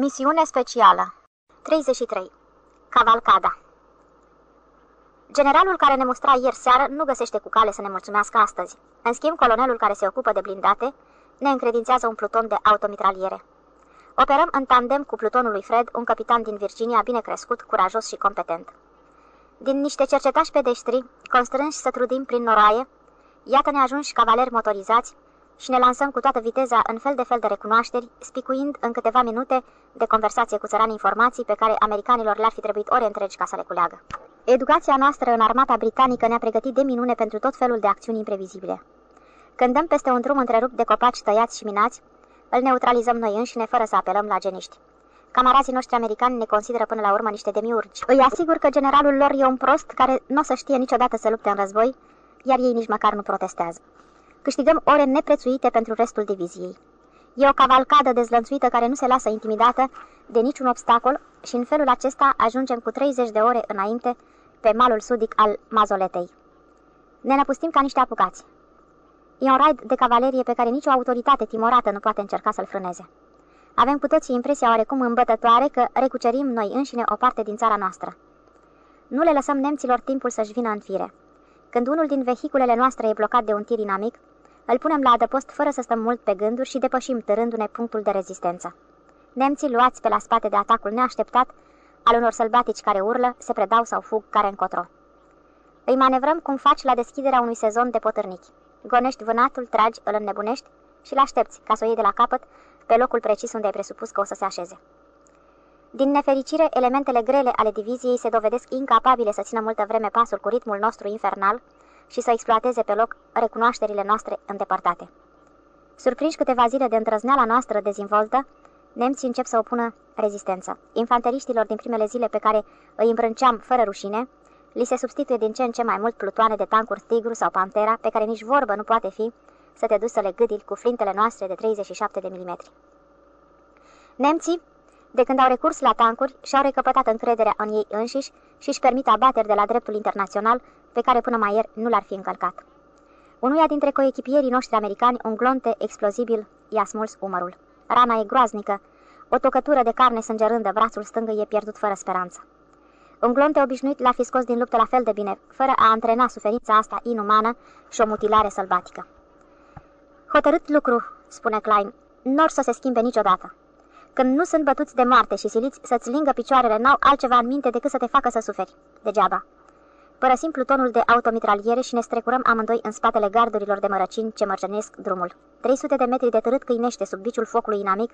Misiune specială 33. Cavalcada Generalul care ne mustra ieri seară nu găsește cu cale să ne mulțumească astăzi. În schimb, colonelul care se ocupă de blindate ne încredințează un pluton de automitraliere. Operăm în tandem cu plutonul lui Fred, un capitan din Virginia bine crescut, curajos și competent. Din niște cercetași pedestri, constrânși să trudim prin noroaie, iată-ne ajunși cavaleri motorizați, și ne lansăm cu toată viteza în fel de fel de recunoașteri, spicuind în câteva minute de conversație cu țărani informații pe care americanilor le-ar fi trebuit ore întregi ca să le culeagă. Educația noastră în armata britanică ne-a pregătit de minune pentru tot felul de acțiuni imprevizibile. Când dăm peste un drum întrerupt de copaci tăiați și minați, îl neutralizăm noi înșine fără să apelăm la geniști. Camarazii noștri americani ne consideră până la urmă niște demiurgi. Îi asigur că generalul lor e un prost care nu o să știe niciodată să lupte în război, iar ei nici măcar nu protestează câștigăm ore neprețuite pentru restul diviziei. E o cavalcadă dezlănțuită care nu se lasă intimidată de niciun obstacol și în felul acesta ajungem cu 30 de ore înainte pe malul sudic al Mazoletei. Ne năpustim ca niște apucați. E un raid de cavalerie pe care nicio autoritate timorată nu poate încerca să-l frâneze. Avem cu toții impresia oarecum îmbătătoare că recucerim noi înșine o parte din țara noastră. Nu le lăsăm nemților timpul să-și vină în fire. Când unul din vehiculele noastre e blocat de un tir inamic, îl punem la adăpost fără să stăm mult pe gânduri și depășim târându-ne punctul de rezistență. Nemții, luați pe la spate de atacul neașteptat, al unor sălbatici care urlă, se predau sau fug care încotro. Îi manevrăm cum faci la deschiderea unui sezon de potârnichi. Gonești vânatul, tragi, îl înnebunești și îl aștepți ca să o iei de la capăt pe locul precis unde ai presupus că o să se așeze. Din nefericire, elementele grele ale diviziei se dovedesc incapabile să țină multă vreme pasul cu ritmul nostru infernal, și să exploateze pe loc recunoașterile noastre îndepărtate. Surprinși câteva zile de îndrăzneala noastră dezvoltă, nemții încep să opună rezistență. Infanteriștilor din primele zile pe care îi îmbrânceam fără rușine, li se substituie din ce în ce mai mult plutoane de tancuri Tigru sau Pantera, pe care nici vorbă nu poate fi să te duci să le gâdili cu flintele noastre de 37 de mm. Nemții, de când au recurs la tancuri, și-au recăpătat încrederea în ei înșiși și își permit abateri de la dreptul internațional pe care până mai ieri nu l-ar fi încălcat. Unuia dintre coechipierii noștri americani, un glonte explozibil, i-a smuls umărul. Rana e groaznică, o tocătură de carne sângerândă, brațul stângă e pierdut fără speranță. Un glonte obișnuit l-a fi scos din luptă la fel de bine, fără a antrena suferința asta inumană și o mutilare sălbatică. Hotărât lucru, spune Klein, nor să se schimbe niciodată. Când nu sunt bătuți de moarte și siliți să-ți lingă picioarele, n-au altceva în minte decât să te facă să suferi. Degeaba. Părăsim plutonul de automitraliere și ne strecurăm amândoi în spatele gardurilor de mărăcini ce mărcenesc drumul. 300 de metri de târât câinește sub biciul focului inamic,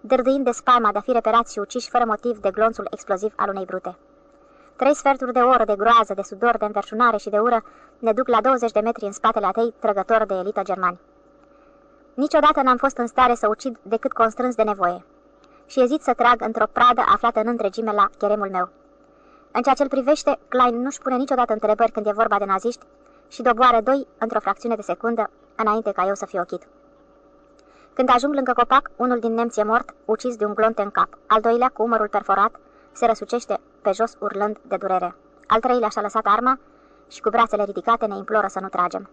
dârdâind de spaima de a fi reperați și uciși fără motiv de glonțul exploziv al unei brute. Trei sferturi de oră de groază, de sudor, de înverșunare și de ură ne duc la 20 de metri în spatele atei trăgători de elită germani. Niciodată n-am fost în stare să ucid decât constrâns de nevoie. Și ezit să trag într-o pradă aflată în întregime la cheremul meu. În ceea ce îl privește, Klein nu-și pune niciodată întrebări când e vorba de naziști și doboară doi într-o fracțiune de secundă înainte ca eu să fiu ochit. Când ajung lângă copac, unul din nemți e mort, ucis de un glonte în cap. Al doilea, cu umărul perforat, se răsucește pe jos urlând de durere. Al treilea și-a lăsat arma și cu brațele ridicate ne imploră să nu tragem.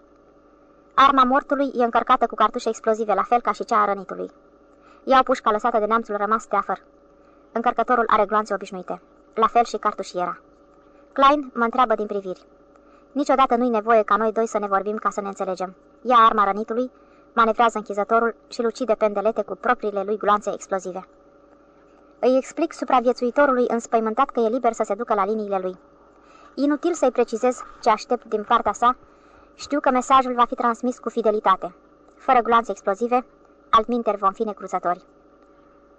Arma mortului e încărcată cu cartușe explozive, la fel ca și cea a rănitului. Iau pușca lăsată de neamțul rămas teafăr. Încărcătorul are gloanțe obișnuite la fel și cartușiera. Klein mă întreabă din priviri. Niciodată nu-i nevoie ca noi doi să ne vorbim ca să ne înțelegem. Ia arma rănitului, manevrează închizătorul și îl ucide pendelete cu propriile lui gloanțe explozive. Îi explic supraviețuitorului înspăimântat că e liber să se ducă la liniile lui. Inutil să-i precizez ce aștept din partea sa, știu că mesajul va fi transmis cu fidelitate. Fără gloanțe explozive, altminter vom fi necruzători.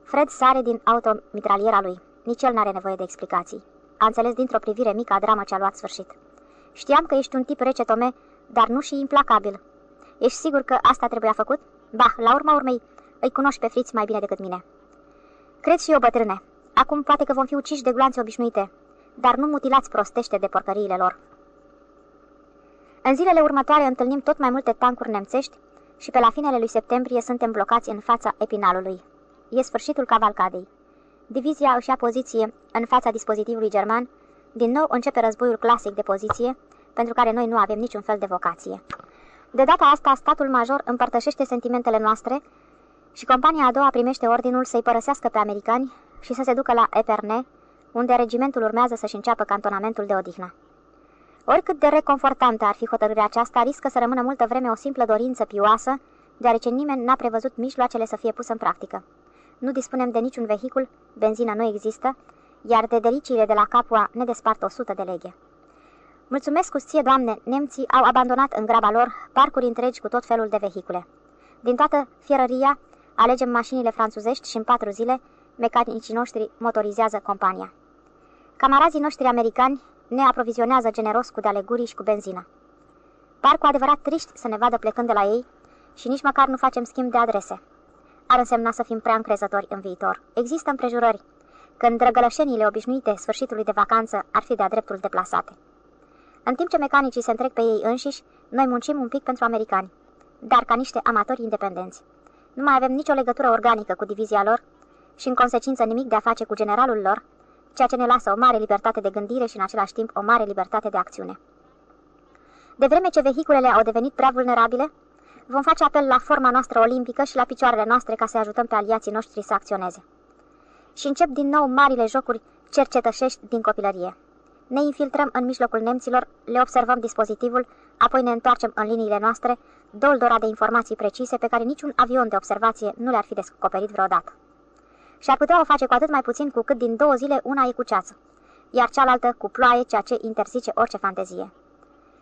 Fred sare din automitraliera lui. Nici el n-are nevoie de explicații. A înțeles dintr-o privire mică a dramă ce-a luat sfârșit. Știam că ești un tip rece, Tome, dar nu și implacabil. Ești sigur că asta trebuia făcut? Ba, la urma urmei, îi cunoști pe friți mai bine decât mine. Cred și eu, bătrâne. Acum poate că vom fi uciși de gloanțe obișnuite, dar nu mutilați prostește de porcăriile lor. În zilele următoare întâlnim tot mai multe tancuri nemțești și pe la finele lui septembrie suntem blocați în fața epinalului. E sfârșitul cavalcadei. Divizia își ia poziție în fața dispozitivului german. Din nou începe războiul clasic de poziție, pentru care noi nu avem niciun fel de vocație. De data asta, statul major împărtășește sentimentele noastre și compania a doua primește ordinul să-i părăsească pe americani și să se ducă la Epernay, unde regimentul urmează să-și înceapă cantonamentul de odihnă. Oricât de reconfortantă ar fi hotărârea aceasta, riscă să rămână multă vreme o simplă dorință pioasă, deoarece nimeni n-a prevăzut mijloacele să fie pus în practică. Nu dispunem de niciun vehicul, benzină nu există, iar de deliciile de la Capua ne despart o sută de leghe. Mulțumesc cu ție, Doamne, nemții au abandonat în graba lor parcuri întregi cu tot felul de vehicule. Din toată fierăria, alegem mașinile franțuzești și în patru zile mecanicii noștri motorizează compania. Camarazii noștri americani ne aprovizionează generos cu de și cu benzină. Par cu adevărat triști să ne vadă plecând de la ei și nici măcar nu facem schimb de adrese. Ar însemna să fim prea încrezători în viitor. Există împrejurări, când drăgălășenile obișnuite sfârșitului de vacanță ar fi de-a dreptul deplasate. În timp ce mecanicii se întrec pe ei înșiși, noi muncim un pic pentru americani, dar ca niște amatori independenți. Nu mai avem nicio legătură organică cu divizia lor și în consecință nimic de a face cu generalul lor, ceea ce ne lasă o mare libertate de gândire și în același timp o mare libertate de acțiune. De vreme ce vehiculele au devenit prea vulnerabile, vom face apel la forma noastră olimpică și la picioarele noastre ca să ajutăm pe aliații noștri să acționeze. Și încep din nou marile jocuri cercetășești din copilărie. Ne infiltrăm în mijlocul nemților, le observăm dispozitivul, apoi ne întoarcem în liniile noastre, doldora de informații precise pe care niciun avion de observație nu le-ar fi descoperit vreodată și ar putea o face cu atât mai puțin cu cât din două zile una e cu ceață, iar cealaltă cu ploaie, ceea ce interzice orice fantezie.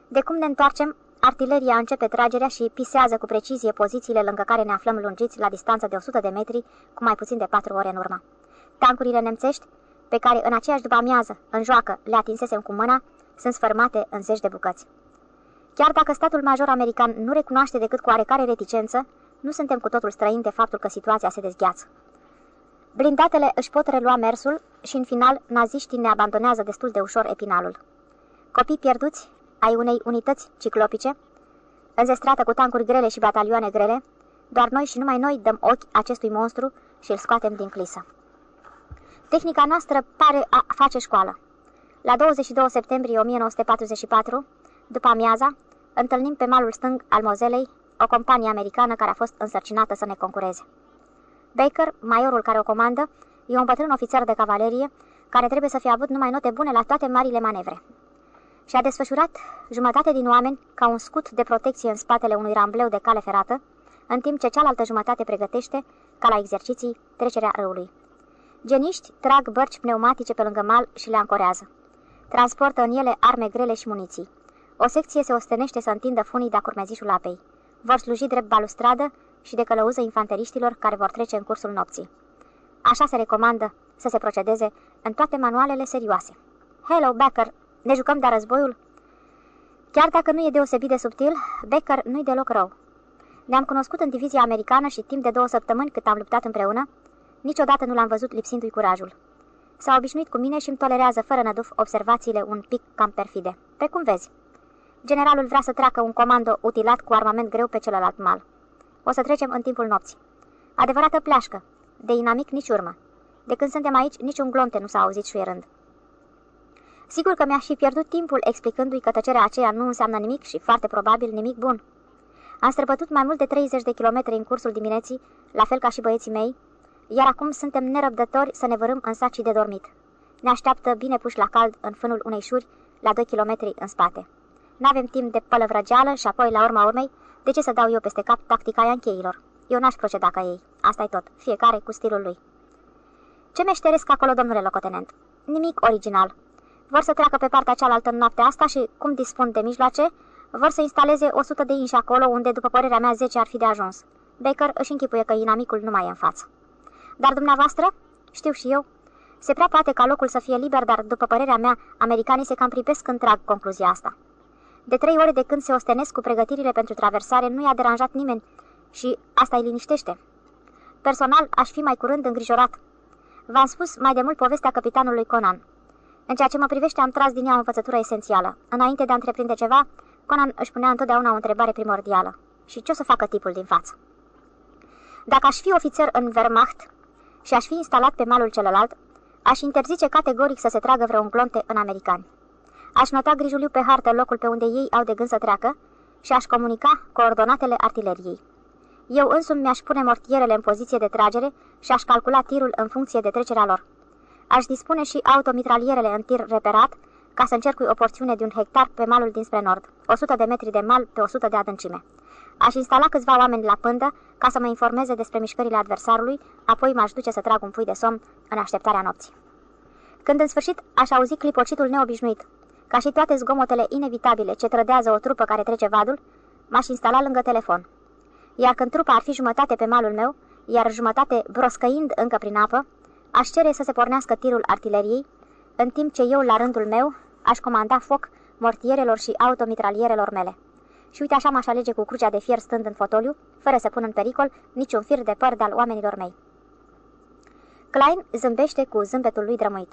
De cum ne întoarcem, artileria începe tragerea și pisează cu precizie pozițiile lângă care ne aflăm lungiți la distanță de 100 de metri, cu mai puțin de 4 ore în urmă. Tancurile nemțești, pe care în aceeași după amiază, în joacă, le atinsesem cu mâna, sunt sfărmate în zeci de bucăți. Chiar dacă statul major american nu recunoaște decât cu oarecare reticență, nu suntem cu totul străini de faptul că situația se dezgheață. Blindatele își pot relua mersul și, în final, naziștii ne abandonează destul de ușor epinalul. Copii pierduți ai unei unități ciclopice, înzestrată cu tancuri grele și batalioane grele, doar noi și numai noi dăm ochi acestui monstru și îl scoatem din clisă. Tehnica noastră pare a face școală. La 22 septembrie 1944, după amiaza, întâlnim pe malul stâng al Mozelei o companie americană care a fost însărcinată să ne concureze. Baker, majorul care o comandă, e un bătrân ofițer de cavalerie care trebuie să fie avut numai note bune la toate marile manevre. Și a desfășurat jumătate din oameni ca un scut de protecție în spatele unui rambleu de cale ferată, în timp ce cealaltă jumătate pregătește, ca la exerciții, trecerea râului. Geniști trag bărci pneumatice pe lângă mal și le ancorează. Transportă în ele arme grele și muniții. O secție se ostenește să întindă funii de-a curmezișul apei. Vor sluji drept balustradă și de călăuză infanteriștilor care vor trece în cursul nopții. Așa se recomandă să se procedeze în toate manualele serioase. Hello, Becker, ne jucăm de războiul? Chiar dacă nu e deosebit de subtil, Becker nu-i deloc rău. Ne-am cunoscut în divizia americană și timp de două săptămâni cât am luptat împreună, niciodată nu l-am văzut lipsindu-i curajul. S-a obișnuit cu mine și îmi tolerează fără năduf observațiile un pic cam perfide. Pe cum vezi? Generalul vrea să treacă un comando utilat cu armament greu pe celălalt mal. O să trecem în timpul nopții. Adevărată pleașcă. De inamic nici urmă. De când suntem aici, niciun glonte nu s-a auzit șuierând. Sigur că mi-aș fi pierdut timpul explicându-i că tăcerea aceea nu înseamnă nimic și foarte probabil nimic bun. Am străbătut mai mult de 30 de kilometri în cursul dimineții, la fel ca și băieții mei, iar acum suntem nerăbdători să ne vărâm în sacii de dormit. Ne așteaptă bine puși la cald în fânul unei șuri, la 2 kilometri în spate. N-avem timp de pălăvrăgeală și apoi, la urma urmei, de ce să dau eu peste cap tactica iancheilor? Eu n-aș proceda ca ei. asta e tot. Fiecare cu stilul lui. Ce meșteresc acolo, domnule locotenent? Nimic original. Vor să treacă pe partea cealaltă în noaptea asta și, cum dispun de mijloace, vor să instaleze 100 de inși acolo, unde, după părerea mea, 10 ar fi de ajuns. Baker își închipuie că inamicul nu mai e în față. Dar dumneavoastră? Știu și eu. Se prea poate ca locul să fie liber, dar, după părerea mea, americanii se cam pripesc când trag concluzia asta. De trei ore de când se ostenesc cu pregătirile pentru traversare, nu i-a deranjat nimeni și asta îi liniștește. Personal, aș fi mai curând îngrijorat. V-am spus mai de mult povestea capitanului Conan. În ceea ce mă privește, am tras din ea o învățătură esențială. Înainte de a întreprinde ceva, Conan își punea întotdeauna o întrebare primordială. Și ce o să facă tipul din față? Dacă aș fi ofițer în Wehrmacht și aș fi instalat pe malul celălalt, aș interzice categoric să se tragă vreun glonte în americani. Aș nota grijuliu pe hartă locul pe unde ei au de gând să treacă și aș comunica coordonatele artileriei. Eu însumi mi-aș pune mortierele în poziție de tragere și aș calcula tirul în funcție de trecerea lor. Aș dispune și automitralierele în tir reperat, ca să încercui o porțiune de un hectar pe malul dinspre nord, 100 de metri de mal pe 100 de adâncime. Aș instala câțiva oameni la pândă ca să mă informeze despre mișcările adversarului, apoi m-aș duce să trag un pui de somn în așteptarea nopții. Când în sfârșit aș auzi clipocitul neobișnuit, ca și toate zgomotele inevitabile ce trădează o trupă care trece vadul, m-aș instala lângă telefon. Iar când trupa ar fi jumătate pe malul meu, iar jumătate broscăind încă prin apă, aș cere să se pornească tirul artileriei, în timp ce eu, la rândul meu, aș comanda foc mortierelor și automitralierelor mele. Și uite așa m-aș alege cu crucea de fier stând în fotoliu, fără să pun în pericol niciun fir de păr de-al oamenilor mei. Klein zâmbește cu zâmbetul lui drămuit.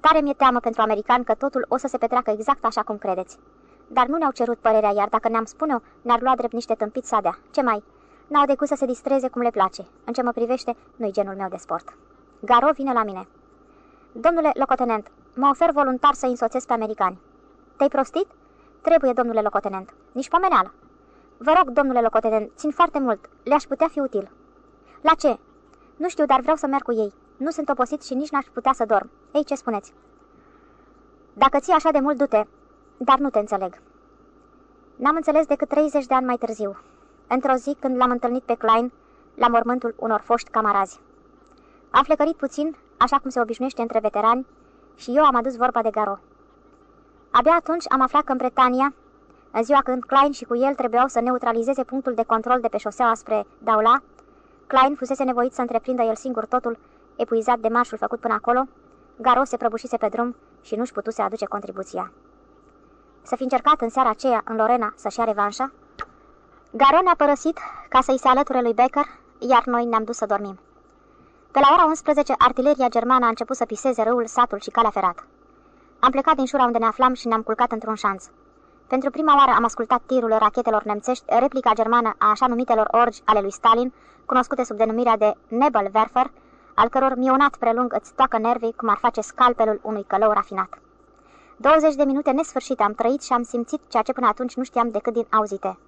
Tare mi-e teamă pentru american că totul o să se petreacă exact așa cum credeți. Dar nu ne-au cerut părerea, iar dacă ne-am spune-o, ne-ar lua drept niște tâmpiți să dea. Ce mai? N-au decât să se distreze cum le place. În ce mă privește, nu-i genul meu de sport. Garo vine la mine. Domnule locotenent, mă ofer voluntar să însoțesc pe americani. Te-ai prostit? Trebuie, domnule locotenent. Nici pomeneală. Vă rog, domnule locotenent, țin foarte mult. Le-aș putea fi util. La ce? Nu știu, dar vreau să merg cu ei. Nu sunt obosit și nici n-aș putea să dorm. Ei, ce spuneți? Dacă ții așa de mult, du-te. Dar nu te înțeleg. N-am înțeles decât 30 de ani mai târziu. Într-o zi, când l-am întâlnit pe Klein, la mormântul unor foști camarazi. Am flecărit puțin, așa cum se obișnuiește între veterani, și eu am adus vorba de Garo. Abia atunci am aflat că în Bretania, în ziua când Klein și cu el trebuiau să neutralizeze punctul de control de pe șoseaua spre Daula, Klein fusese nevoit să întreprindă el singur totul, epuizat de marșul făcut până acolo, Garo se prăbușise pe drum și nu-și putuse aduce contribuția. Să fi încercat în seara aceea în Lorena să-și ia revanșa, Garo ne-a părăsit ca să-i se alăture lui Becker, iar noi ne-am dus să dormim. Pe la ora 11, artileria germană a început să piseze râul, satul și calea ferată. Am plecat din șura unde ne aflam și ne-am culcat într-un șanț. Pentru prima oară am ascultat tirul rachetelor nemțești, replica germană a așa numitelor orgi ale lui Stalin, cunoscute sub denumirea de Nebelwerfer, al căror mionat prelung îți toacă nervii cum ar face scalpelul unui călău rafinat. 20 de minute nesfârșite am trăit și am simțit ceea ce până atunci nu știam decât din auzite.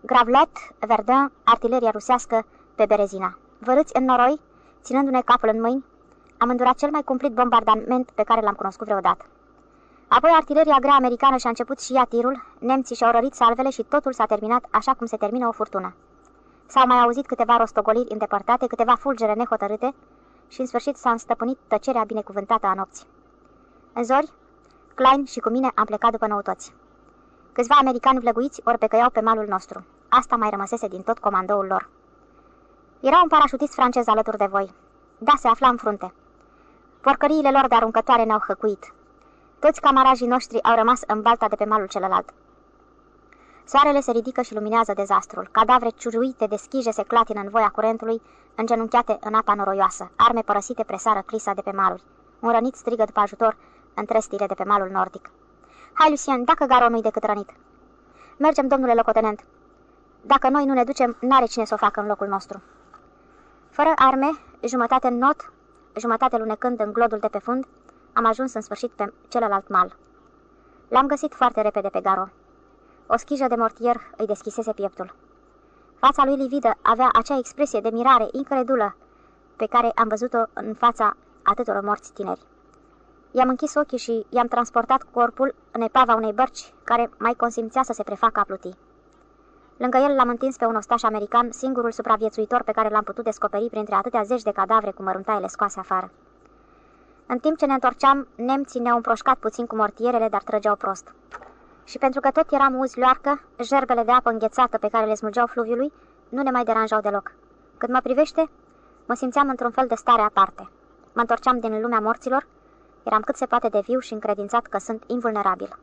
Gravlet, Verdun, artileria rusească pe Berezina. Vărâți în noroi, ținându-ne capul în mâini, am îndurat cel mai cumplit bombardament pe care l-am cunoscut vreodată. Apoi artileria grea americană și-a început și ea tirul, nemții și-au rărit salvele și totul s-a terminat așa cum se termină o furtună. S-au mai auzit câteva rostogoliri îndepărtate, câteva fulgere nehotărâte și în sfârșit s-a înstăpânit tăcerea binecuvântată a nopții. În zori, Klein și cu mine am plecat după noutăți. Câțiva americani vlăguiți ori pe căiau pe malul nostru. Asta mai rămăsese din tot comandoul lor. Era un parașutist francez alături de voi. Da, se afla în frunte. Porcăriile lor de aruncătoare ne-au hăcuit. Toți camarajii noștri au rămas în balta de pe malul celălalt. Soarele se ridică și luminează dezastrul. Cadavre ciuruite de schije se clatină în voia curentului, îngenunchiate în apa noroioasă. Arme părăsite presară clisa de pe maluri. Un rănit strigă după ajutor între stile de pe malul nordic. Hai, Lucien, dacă Garo nu-i decât rănit. Mergem, domnule locotenent. Dacă noi nu ne ducem, n-are cine să o facă în locul nostru. Fără arme, jumătate în not, jumătate lunecând în glodul de pe fund, am ajuns în sfârșit pe celălalt mal. L-am găsit foarte repede pe Garo. O schijă de mortier îi deschisese pieptul. Fața lui lividă avea acea expresie de mirare incredulă pe care am văzut-o în fața atâtor morți tineri. I-am închis ochii și i-am transportat corpul în epava unei bărci care mai consimțea să se prefacă a pluti. Lângă el l-am întins pe un ostaș american, singurul supraviețuitor pe care l-am putut descoperi printre atâtea zeci de cadavre cu măruntaiele scoase afară. În timp ce ne întorceam, nemții ne-au împroșcat puțin cu mortierele, dar trăgeau prost. Și pentru că tot eram uzi loarcă, gerbele de apă înghețată pe care le smulgeau fluviului nu ne mai deranjau deloc. Cât mă privește, mă simțeam într-un fel de stare aparte. Mă întorceam din lumea morților, eram cât se poate de viu și încredințat că sunt invulnerabil.